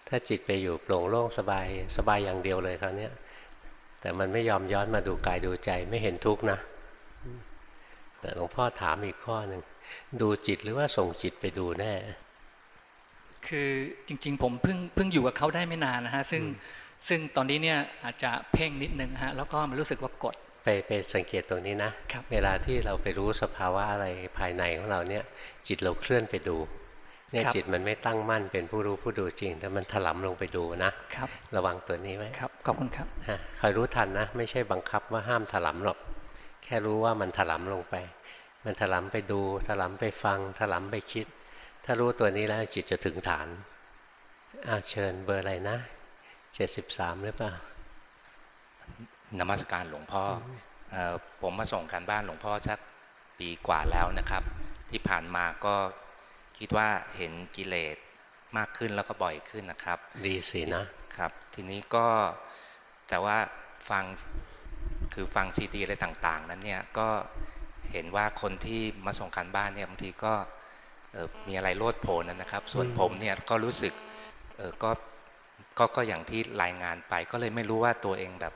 ถ้าจิตไปอยู่โปร่งโล่งสบายสบายอย่างเดียวเลยคราวเนี้ยแต่มันไม่ยอมย้อนมาดูกายดูใจไม่เห็นทุกข์นะ แต่หลวงพ่อถามอีกข้อหนึ่งดูจิตหรือว่าส่งจิตไปดูแน่ คือจริงๆ ผมเพิ่งเพิ่งอยู่กับเขาได้ไม่นานนะฮะซึ่งซึ่งตอนนี้เนี่ยอาจจะเพ่งนิดนึงฮะแล้วก็มันรู้สึกว่ากดไปไปสังเกตตรงนี้นะครับเวลาที่เราไปรู้สภาวะอะไรภายในของเราเนี่ย จิตเราเคลื่อนไปดู เนี่ยครับจิตมันไม่ตั้งมั่นเป็นผู้รู้ผู้ดูจริง แต่มันถลำลงไปดูนะครับระวังตัวนี้ไว้ครับขอบคุณครับฮะคอยรู้ทันนะ ไม่ใช่บังคับว่าห้ามถลำหรอก แค่รู้ว่ามันถลำลงไป มันถลำไปดูถลำไปฟังถลำไปคิด ถ้ารู้ตัวนี้แล้วจิตจะถึงฐานอาเชิญเบอร์อะไรนะเจ็ดสิบสามหรือเปล่านมัสการหลวงพ่อเอ่อผมมาส่งการบ้านหลวงพ่อสักปีกว่าแล้วนะครับ ที่ผ่านมาก็ คิดว่าเห็นกิเลสมากขึ้นแล้วก็บ่อยขึ้นนะครับ ดีสินะครับ ทีนี้ก็แต่ว่าฟังคือฟังซีดีอะไรต่างๆ นั้นเนี่ยก็เห็นว่าคนที่มาส่งการบ้านเนี่ยบางทีก็เอ่อมีอะไรโลดโผนนะครับ ส่วนอืมผมเนี่ยก็รู้สึกเออก็ก็ก็อย่างที่รายงานไป ก็เลยไม่รู้ว่าตัวเองแบบ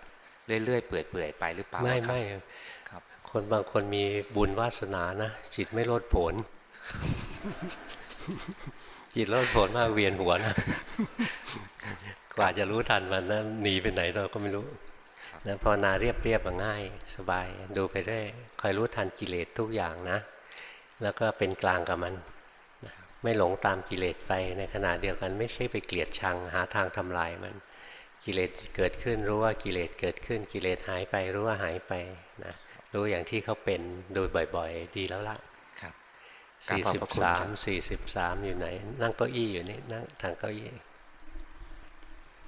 เรื่อยๆเปื่อยๆไปหรือเปล่าไม่ครับไม่ครับ คนบางคนมีบุญวาสนานะจิตไม่ลดผล จิตลดผลมากเวียนหัวนะกว่าจะรู้ทันมันนะหนีไปไหนเราก็ไม่รู้นะภาวนาเรียบเรียบๆง่าย สบายดูไปได้คอยรู้ทันกิเลสทุกอย่างนะ แล้วก็เป็นกลางกับมันนะไม่หลงตามกิเลสไปในขณะเดียวกันไม่ใช่ไปเกลียดชังหาทางทำลายมัน กิเลสเกิดขึ้นรู้ว่ากิเลสเกิดขึ้น กิเลสหายไปรู้ว่าหายไปนะรู้อย่างที่เขาเป็นดูบ่อย ๆ ดีแล้วล่ะครับ สี่ขอบสิบพระคุณสาครัมบสี่สิบสามอยู่ไหน นั่งเก้าอี้อยู่นี่นั่งทางเก้าอี้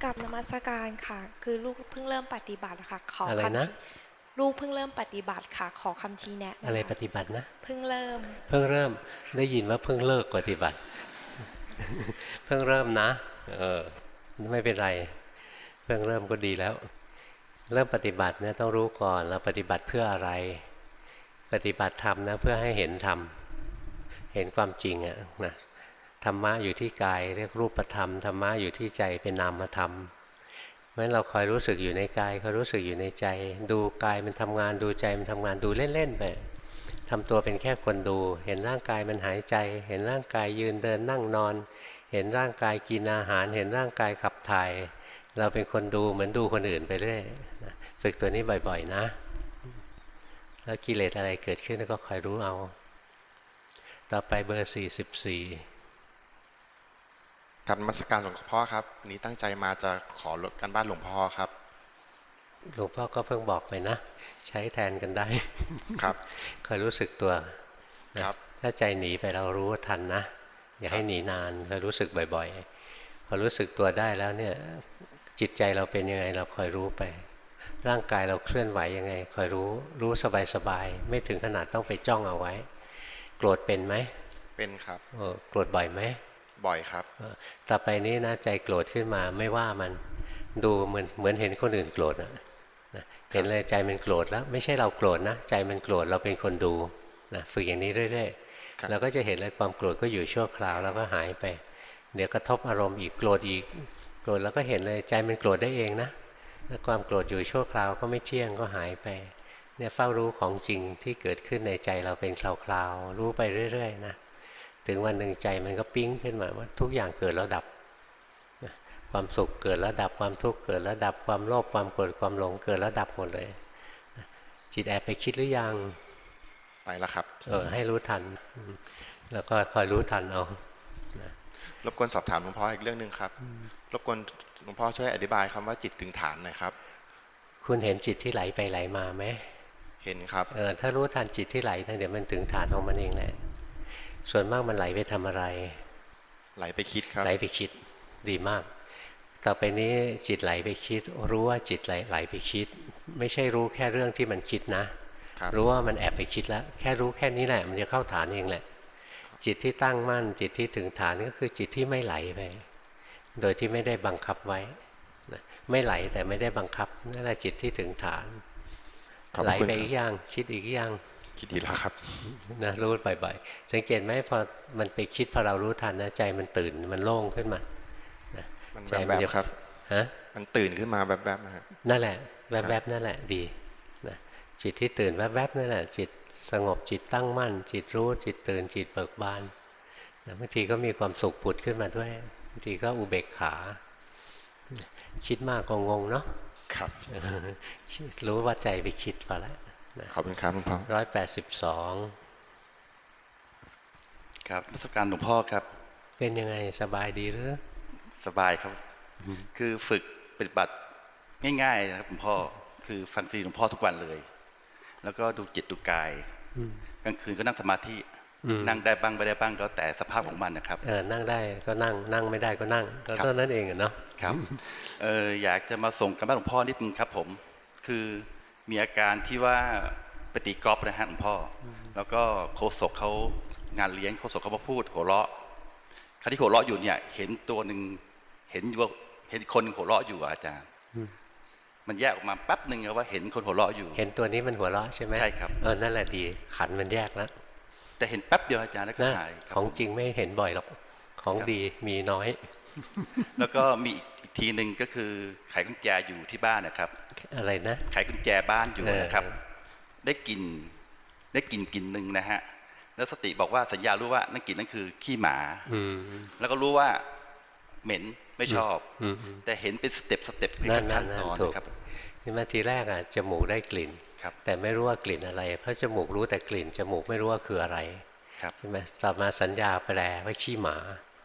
กับนมัสการค่ะ คือลูกเพิ่งเริ่มปฏิบัติค่ะ ขออะไรคำนะชี้ลูกเพิ่งเริ่มปฏิบัติค่ะ ขอคำชี้แนะนอะไรคปฏิบัตินะเพิ่งเริ่ม เพิ่งเริ่มได้ยินว่าเพิ่งเลิกปฏิบัติ เพิ่งเริ่มนะ เออไม่เป็นไร เพิ่งเริ่มก็ดีแล้ว เริ่มปฏิบัติเนี่ยต้องรู้ก่อนเราปฏิบัติเพื่ออะไร ปฏิบัติธรรมนะเพื่อให้เห็นธรรม เห็นความจริงอะนะธรรมะอยู่ที่กายเรียกรูปธรรมธรรมะอยู่ที่ใจเป็นนามธรรมเพราะฉะนั้นเราคอยรู้สึกอยู่ในกายคอยรู้สึกอยู่ในใจ ดูกายมันทำงานดูใจมันทำงานดูเล่นๆไปทำตัวเป็นแค่คนดู เห็นร่างกายมันหายใจ เห็นร่างกายยืนเดินนั่งนอน เห็นร่างกายกินอาหาร เห็นร่างกายขับถ่าย เราเป็นคนดูเหมือนดูคนอื่นไปเรื่อยฝึกตัวนี้บ่อยๆนะ แล้วกิเลสอะไรเกิดขึ้นก็คอยรู้เอา ต่อไปเบอร์สี่สิบสี่ครับนมัสการหลวงพ่อครับวันนี้ตั้งใจมาจะขอลดการบ้านหลวงพ่อครับ หลวงพ่อก็เพิ่งบอกไปนะ ใช้แทนกันได้ ครับคอยรู้สึกตัวนะครับถ้าใจหนีไปเรารู้ทันนะ อย่าให้หนีนานคอยรู้สึกบ่อย ๆ พอรู้สึกตัวได้แล้วเนี่ยจิตใจเราเป็นยังไงเราคอยรู้ไป ร่างกายเราเคลื่อนไหวยังไงคอยรู้รู้สบายๆไม่ถึงขนาดต้องไปจ้องเอาไว้ โกรธเป็นไหม เป็นครับเออโกรธบ่อยไหม บ่อยครับเออต่อไปนี้นะใจโกรธขึ้นมาไม่ว่ามันดูเหมือนเหมือนเห็นคนอื่นโกรธอะนะเห็นเลยใจมันโกรธแล้ว ไม่ใช่เราโกรธนะ ใจมันโกรธเราเป็นคนดูนะฝึกอย่างนี้เรื่อยครับๆเราก็จะเห็นเลยความโกรธก็อยู่ชั่วคราวแล้วก็หายไป เดี๋ยวกระทบอารมณ์อีกโกรธอีกโกรธแล้วก็เห็นเลยใจมันโกรธได้เองนะแล้วความโกรธอยู่ชั่วคราวก็ไม่เที่ยงก็หายไป เนี่ยเฝ้ารู้ของจริงที่เกิดขึ้นในใจเราเป็นคราวๆรู้ไปเรื่อยๆนะถึงวันหนึ่งใจมันก็ปิ๊งขึ้นมาว่าทุกอย่างเกิดแล้วดับนะความสุขเกิดแล้วดับความทุกข์เกิดแล้วดับความโลภความโกรธความหลงเกิดแล้วดับหมดเลยนะจิตแอบไปคิดหรือยังไปแล้วครับเออให้รู้ทันอืมแล้วก็คอยรู้ทันเอารบกวนสอบถามหลวงพ่ออีกเรื่องหนึ่งครับรบกวนหลวงพ่อช่วยอธิบายคำว่าจิตถึงฐานหน่อยครับ คุณเห็นจิตที่ไหลไปไหลมาไหม เห็นครับเออถ้ารู้ทันจิตที่ไหลนะเดี๋ยวมันถึงฐานของมันเองแหละส่วนมากมันไหลไปทำอะไร ไหลไปคิดครับไหลไปคิดดีมาก ต่อไปนี้จิตไหลไปคิด รู้ว่าจิตไหลไหลไปคิด ไม่ใช่รู้แค่เรื่องที่มันคิดนะครับรู้ว่ามันแอบไปคิดแล้ว แค่รู้แค่นี้แหละ มันจะเข้าฐานเองแหละ จิตที่ตั้งมั่น จิตที่ถึงฐานก็คือจิตที่ไม่ไหลไป โดยที่ไม่ได้บังคับไว้นะไม่ไหลแต่ไม่ได้บังคับนั่นแหละจิตที่ถึงฐานขอบ ไหลคุณไปคอีรับกอย่างคิดอีกอย่างคิดดีแล้วครับนะรู้บ่อยๆสังเกตไหมพอมันไปคิดพอเรารู้ทันนะใจมันตื่นมันโล่งขึ้นมานะมันใจแบบจะๆครับฮะมันตื่นขึ้นมาแบบๆนะฮะนั่นแหละแวบๆนั่นแหละดีนะจิตที่ตื่นแวบๆนั่นแหละ จิตสงบจิตตั้งมั่น จิตรู้จิตตื่นจิตเบิกบานนะบางทีก็มีความสุขผุดขึ้นมาด้วยบางทีก็อุเบกขา คิดมากก็งงเนาะ ครับรู้ว่าใจไปคิดไปแล้วขอบคุณครับหลวงพ่อร้อยแปดสิบสองครับรัชการหลวงพ่อครับ เป็นยังไงสบายดีหรือสบายครับ คือฝึกปฏิบัติง่ายๆนะครับหลวงพ่อคือฟังซีดีหลวงพ่อทุกวันเลย แล้วก็ดูจิตดูกายอืมกลางคืนก็นั่งสมาธิอืม นั่งได้บ้างไม่ได้บ้างก็แต่สภาพของมันนะครับเออนั่งได้ก็นั่งนั่งไม่ได้ก็นั่งก็ครับเท่านั้นเองอะเนาะครับเอออยากจะมาส่งกันบ้านหลวงพ่อนิดนึงครับ ผม คือมีอาการที่ว่าไปตีกอล์ฟนะฮะหลวงพ่ออแล้วก็โคศกเขางานเลี้ยงโคศกเขามาพูดหัวเราะคราวที่หัวเราะอยู่เนี่ย เห็นตัวหนึ่งเห็นอยู่ว่าเห็นคนหนึ่งหัวเราะอยู่อะอาจารย์อืมมันแยกออกมาแป๊บหนึ่งอะว่าเห็นคนหัวเราะอยู่ เห็นตัวนี้มันหัวเราะใช่ไหมใช่ครับเออนั่นแหละดีขันมันแยกแล้ว แต่เห็นแป๊บเดียวอาจารย์แล้วก็นะหายครับของจริงไม่เห็นบ่อยหรอกของครับดีมีน้อย แล้วก็มีอีกทีหนึ่งก็คือไขกุญแจอยู่ที่บ้านนะครับ อะไรนะไขกุญแจบ้านอยู่เออนะครับ ได้กลิ่นได้กลิ่นกลิ่นหนึ่งนะฮะแล้วสติบอกว่าสัญญารู้ว่านั่นกลิ่นนั่นคือขี้หมาอืมแล้วก็รู้ว่าเหม็นไม่ชอบอืมอืมแต่เห็นเป็น step step เป็นนั่นนั่ขั้นนนั่ตนอนถูกนะครับที่มาทีแรกอะจมูกได้กลิ่นครับ แต่ไม่รู้ว่ากลิ่นอะไร เพราะจมูกรู้แต่กลิ่นจมูกไม่รู้ว่าคืออะไรครับใช่ไหมต่อมาสัญญาแปลว่าขี้หมา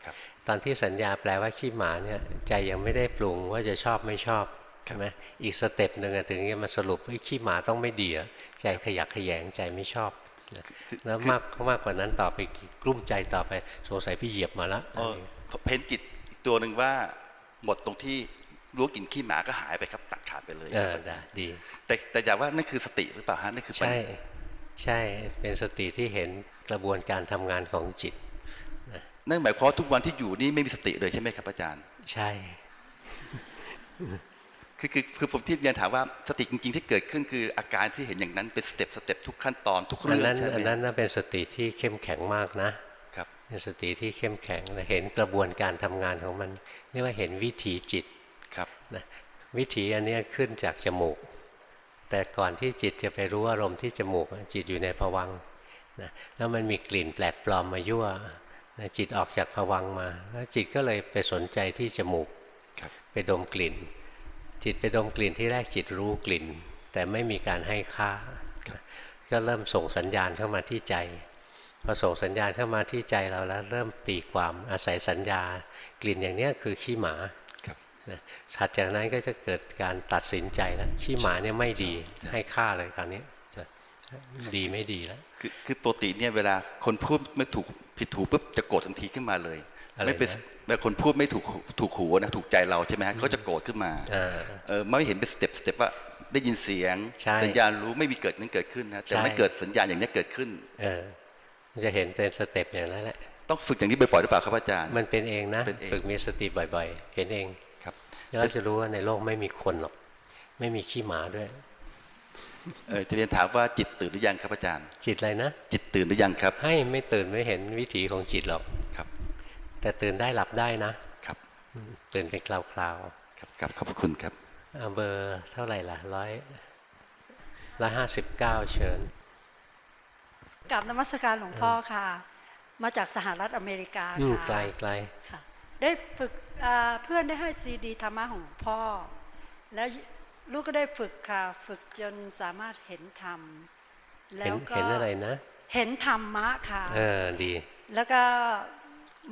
ครับตอนที่สัญญาแปลว่าขี้หมาเนี่ยใจยังไม่ได้ปรุงว่าจะชอบไม่ชอบใช่ไหมอีก step หนึ่งอะถึงจะมาสรุปว่าขี้หมาต้องไม่ดีอะใจขยะแขยงใจไม่ชอบนะแล้วมากมากกว่านั้นต่อไปกลุ้มใจต่อไปสงสัยพี่เหยียบมาละเออเป็นจิตอีกตัวหนึ่งว่าหมดตรงที่ รู้กลิ่นขี้หมาก็หายไปครับ ตัดขาดไปเลยเอคอรับได้ดี แต่แต่อยากว่านั่นคือสติหรือเปล่าฮะนั่นคือปัญญาใช่ใช่เป็นสติที่เห็นกระบวนการทำงานของจิตนั่นหมายความว่าทุกวันที่อยู่นี่ไม่มีสติเลยใช่ไหมครับอาจารย์ ใช่คือคือคือผมที่เรียนถามว่าสติจริง ๆ ที่เกิดขึ้นคืออาการที่เห็นอย่างนั้นเป็น step step ทุกขั้นตอนทุกอันเรื่องนั้นใช่ไหมอันนั้นน่ะเป็นสติที่เข้มแข็งมากนะครับเป็นสติที่เข้มแข็งและเห็นกระบวนการทำงานของมันเรียกว่าเห็นวิถีจิต ครับนะวิถีอันเนี้ยขึ้นจากจมูก แต่ก่อนที่จิตจะไปรู้อารมณ์ที่จมูกอะจิตอยู่ในภวังค์นะแล้วมันมีกลิ่นแปลกปลอมมายั่วนะจิตออกจากภวังค์มา แล้วจิตก็เลยไปสนใจที่จมูกครับไปดมกลิ่น จิตไปดมกลิ่นที่แรกจิตรู้กลิ่น แต่ไม่มีการให้ค่า ก็เริ่มส่งสัญญาณเข้ามาที่ใจพอส่งสัญญาณเข้ามาที่ใจเราแล้วเริ่มตีความอาศัยสัญญา กลิ่นอย่างเนี้ยคือขี้หมาครับ นะถัดจากนั้นก็จะเกิดการตัดสินใจแล้วขี้หมาเนี่ยไม่ดีให้ค่าเลยคราวนี้นะดีไม่ดีแล้วคือคือปกติเนี่ยเวลาคนพูดไม่ถูกผิดถูกปุ๊บจะโกรธทันทีขึ้นมาเลยอะไรไม่เป็นนะเวลาคนพูดไม่ถูกถูกหูนะถูกใจเราใช่ไหมฮะเขาจะโกรธขึ้นมาอ่าเออไม่เห็นเป็น step step ว่าได้ยินเสียงใช่สัญญารู้ไม่มีเกิดนั้นเกิดขึ้นนะแต่ใช่ไม่เกิดสัญญาอย่างนี้เกิดขึ้น เออมันจะเห็นเป็น step อย่างนั้นแหละต้องฝึกอย่างนี้บ่อยๆหรือเปล่าครับอาจารย์มันเป็นเองนะเป็นเองฝึกมีสติบ่อย ๆ เห็นเองครับ แล้วก็จะรู้ว่าในโลกไม่มีคนหรอก ไม่มีขี้หมาด้วย เออจะเรียนถามว่าจิตตื่นหรือยังครับอาจารย์ จิตอะไรนะ จิตตื่นหรือยังครับ ให้ไม่ตื่นไม่เห็นวิถีของจิตหรอกครับ แต่ตื่นได้หลับได้นะครับอืมตื่นเป็นคราวครับครับขอบพระคุณครับๆอ่าเบอร์เท่าไหร่ล่ะร้อยร้อยห้าสิบเก้าเชิญกราบนมัสการหลวงพ่อค่ะ มาจากสหรัฐอเมริกาอืมค่ะไกลไกลค่ะ ได้ฝึกอ่าเพื่อนได้ให้ซีดีธรรมะของหลวงพ่อ แล้วลูกก็ได้ฝึกค่ะ ฝึกจนสามารถเห็นธรรม แล้เห็นวก็เห็นอะไรนะ เห็นธรรมะค่ะเออดี แล้วก็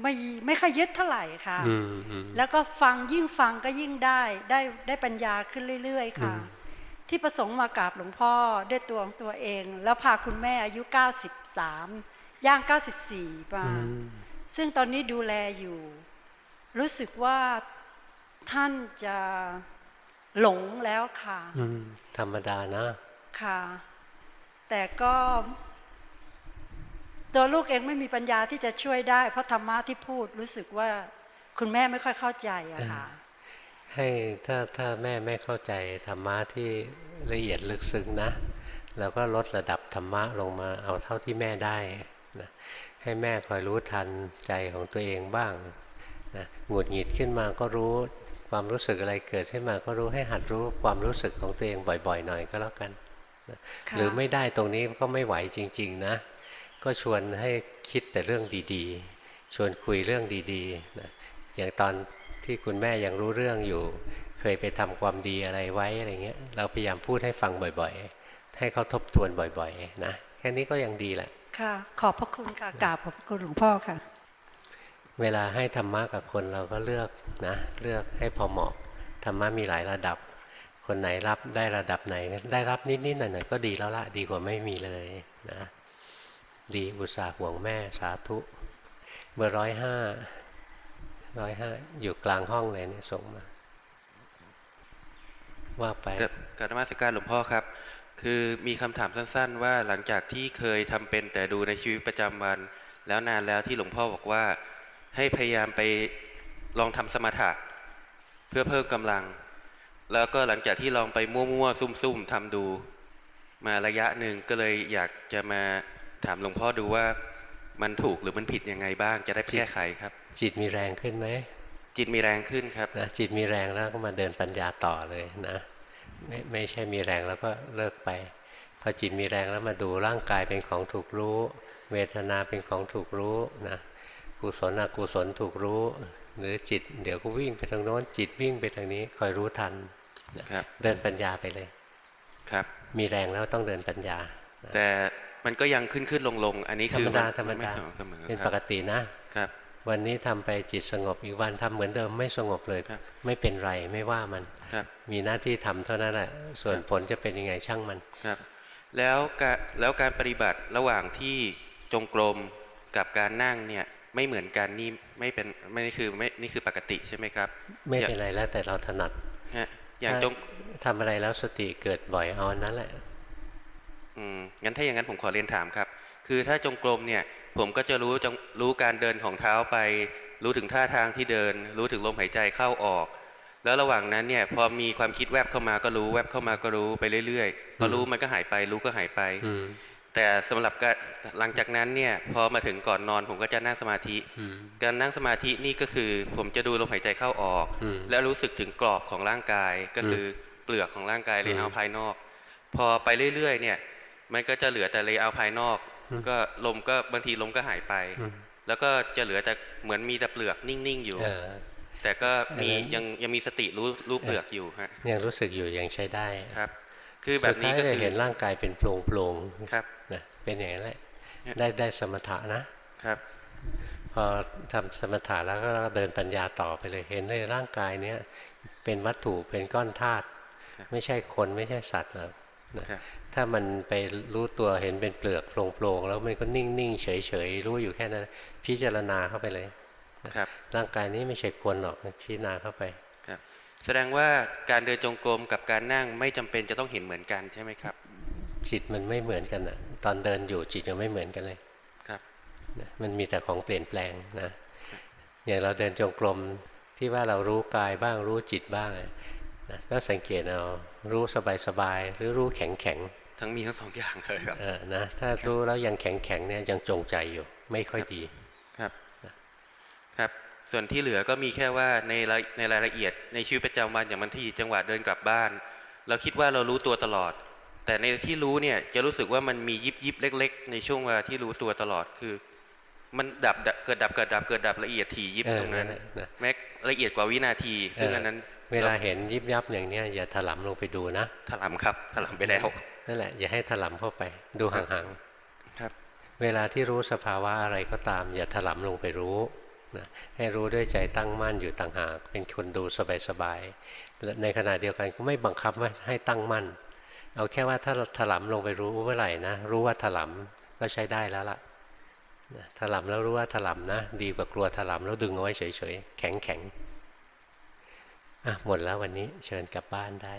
ไม่ไม่ค่อยยึดเท่าไหร่ค่ะอืมอืมแล้วก็ฟังยิ่งฟังก็ยิ่งได้ได้ได้ปัญญาขึ้นเรื่อย ๆ ค่ะอืมที่ประสงค์มากราบหลวงพ่อด้วยตัวของตัวเอง แล้วพาคุณแม่อายุ 93 ย่าง 94มาอืมซึ่งตอนนี้ดูแลอยู่ รู้สึกว่าท่านจะหลงแล้วค่ะอืมธรรมดานะ ค่ะ แต่ก็ตัวลูกเองไม่มีปัญญาที่จะช่วยได้ เพราะธรรมะที่พูดรู้สึกว่าคุณแม่ไม่ค่อยเข้าใจอะค่ะ ให้ถ้าถ้าแม่ไม่เข้าใจธรรมะที่ละเอียดลึกซึ้งนะเราก็ลดระดับธรรมะลงมาเอาเท่าที่แม่ได้นะให้แม่คอยรู้ทันใจของตัวเองบ้าง นะหงุดหงิดขึ้นมาก็รู้ความรู้สึกอะไรเกิดขึ้นมาก็รู้ให้หัดรู้ความรู้สึกของตัวเองบ่อย ๆ หน่อยก็แล้วกันนะค่ะหรือไม่ได้ตรงนี้ก็ไม่ไหวจริง ๆ นะ ก็ชวนให้คิดแต่เรื่องดีๆ ชวนคุยเรื่องดีๆนะอย่างตอนที่คุณแม่ยังรู้เรื่องอยู่ เคยไปทำความดีอะไรไว้อะไรเงี้ยเราพยายามพูดให้ฟังบ่อยๆ ให้เขาทบทวนบ่อยๆ นะแค่นี้ก็ยังดีแหละค่ะ ขอบพระคุณค่ะกราบขอบพระคุณหลวงพ่อค่ะ เวลาให้ธรรมะกับคนเราก็เลือกนะ เลือกให้พอเหมาะธรรมะมีหลายระดับ คนไหนรับได้ระดับไหน ได้รับนิดๆหน่อยๆก็ดีแล้วละดีกว่าไม่มีเลยนะดีอุตส่าห์ห่วงแม่สาธุ เบอร์ร้อยห้าร้อยห้าอยู่กลางห้องเลยเนี่ยส่งมา ว่าไปกับการมัสการหลวงพ่อครับ คือมีคำถามสั้น ๆ ว่าหลังจากที่เคยทำเป็นแต่ดูในชีวิตประจำวัน แล้วนานแล้วที่หลวงพ่อบอกว่า ให้พยายามไปลองทำสมถะ เพื่อเพิ่มกำลัง แล้วก็หลังจากที่ลองไปมั่วๆซุ่มๆทำดู มาระยะหนึ่งก็เลยอยากจะมาถามหลวงพ่อดูว่ามันถูกหรือมันผิดยังไงบ้าง จะได้แก้ไขครับ จิตมีแรงขึ้นไหมจิตมีแรงขึ้นครับนะจิตมีแรงแล้วก็มาเดินปัญญาต่อเลยนะไม่ไม่ใช่มีแรงแล้วก็เลิกไปพอจิตมีแรงแล้วมาดูร่างกายเป็นของถูกรู้ เวทนาเป็นของถูกรู้นะ กุศลอกุศลถูกรู้ หรือจิต เดี๋ยวก็วิ่งไปทางโน้นจิตวิ่งไปทางนี้คอยรู้ทันนะครับเดินปัญญาไปเลยครับ มีแรงแล้วต้องเดินปัญญา แต่มันก็ยังขึ้นขึ้นลงลงๆอันนี้ธรคือรมดามันธรรมไม่ดาสม่ำเสมอเป็นครับปกตินะครับ วันนี้ทำไปจิตสงบอีกวันทำเหมือนเดิมไม่สงบเลยไม่เป็นไรไม่ว่ามันครับมีหน้าที่ทำเท่านั้นแหละส่วนผลจะเป็นยังไงช่างมันครับ แล้วการแล้วการปฏิบัติระหว่างที่จงกรมกับการนั่งเนี่ย ไม่เหมือนกันนี่ไม่เป็นไม่นี่คือไม่นี่คือปกติใช่ไหมครับ ไม่เป็นไรแล้วแต่เราถนัดฮะอย่างจงถ้าทำอะไรแล้วสติเกิดบ่อยเอาอันนั้นแหละ อืมงั้นถ้าอย่างนั้นผมขอเรียนถามครับ คือถ้าจงกรมเนี่ย ผมก็จะรู้จงรู้การเดินของเท้าไป รู้ถึงท่าทางที่เดิน รู้ถึงลมหายใจเข้าออก แล้วระหว่างนั้นเนี่ย พอมีความคิดแวบเข้ามาก็รู้ แวบเข้ามาก็รู้ไปเรื่อยๆพอรู้มันก็หายไป รู้ก็หายไปอืม แต่สำหรับการหลังจากนั้นเนี่ยพอมาถึงก่อนนอนผมก็จะนั่งสมาธิอืมการนั่งสมาธินี่ก็คือ ผมจะดูลมหายใจเข้าออกอืมแล้วรู้สึกถึงกรอบของร่างกายก็คือเปลือกของร่างกายเลยเอาภายนอก พอไปเรื่อยๆเนี่ยมันก็จะเหลือแต่เลยเอาภายนอก ก็ลมก็บางทีลมก็หายไปอืมแล้วก็จะเหลือแต่เหมือนมีแต่เปลือกนิ่งๆอยู่เออแต่ก็มีอันนั้นยังยังมีสติรู้รู้เปลือกอยู่ฮะยังรู้สึกอยู่ยังใช้ได้ครับ คือแบบนี้ก็สุดท้ายคือจะเห็นร่างกายเป็นโปร่งโปร่งๆครับนะ เป็นอย่างนั้นแหละเนี่ยได้ได้สมถะนะครับ พอทำสมถะแล้วก็เดินปัญญาต่อไปเลยเห็นเลยร่างกายเนี้ยเป็นวัตถุเป็นก้อนธาตุไม่ใช่คนไม่ใช่สัตว์หรอกนะครับถ้ามันไปรู้ตัวเห็นเป็นเปลือกโปร่งๆแล้วมันก็นิ่งๆเฉยๆรู้อยู่แค่นั้น พิจารณาเข้าไปเลยนะครับร่างกายนี้ไม่ใช่คนหรอกพิจารณาเข้าไปครับ แสดงว่าการเดินจงกรมกับการนั่งไม่จำเป็นจะต้องเห็นเหมือนกันใช่ไหมครับ จิตมันไม่เหมือนกันอะตอนเดินอยู่จิตยังไม่เหมือนกันเลยครับนะมันมีแต่ของเปลี่ยนแปลงนะอย่างเราเดินจงกรมที่ว่าเรารู้กายบ้างรู้จิตบ้างอะนะก็สังเกตเอารู้สบายๆหรือรู้แข็งๆทั้งมีทั้งสองอย่างเลยครับเออนะถ้ารู้แล้วยังแข็งแข็งๆเนี่ยยังจงใจอยู่ไม่ค่อยดีครับครับส่วนที่เหลือก็มีแค่ว่าในรายในรายละเอียดในชีวิตประจำวันอย่างบางทีจังหวะเดินกลับบ้าน เราคิดว่าเรารู้ตัวตลอด แต่ในที่รู้เนี่ยจะรู้สึกว่ามันมียิบยิบเล็ก ๆ ในช่วงเวลาที่รู้ตัวตลอดคือ มันดับดับเกิดดับเกิดดับเกิดดับละเอียดถี่ยิบเออตรงนั้นนั่นแหละนะแม้ละเอียดกว่าวินาทีซึ่งอันนั้น เวลาเห็นยิบยับอย่างเนี้ยอย่าถลำลงไปดูนะ ถลำครับ ถลำไปแล้วนั่นแหละอย่าให้ถลำเข้าไปดูห่างครับๆเวลาที่รู้สภาวะอะไรก็ตาม อย่าถลำลงไปรู้นะให้รู้ด้วยใจตั้งมั่นอยู่ต่างหากเป็นคนดูสบายๆและในขณะเดียวกันก็ไม่บังคับว่าให้ตั้งมั่น เอาแค่ว่าถ้าถลำลงไปรู้เมื่อไหร่นะรู้ว่าถลำก็ใช้ได้แล้วล่ะนะถลำแล้วรู้ว่าถลำนะ ดีกว่ากลัวถลำแล้วดึงเอาไว้เฉยๆแข็งๆอะหมดแล้ววันนี้เชิญกลับบ้านได้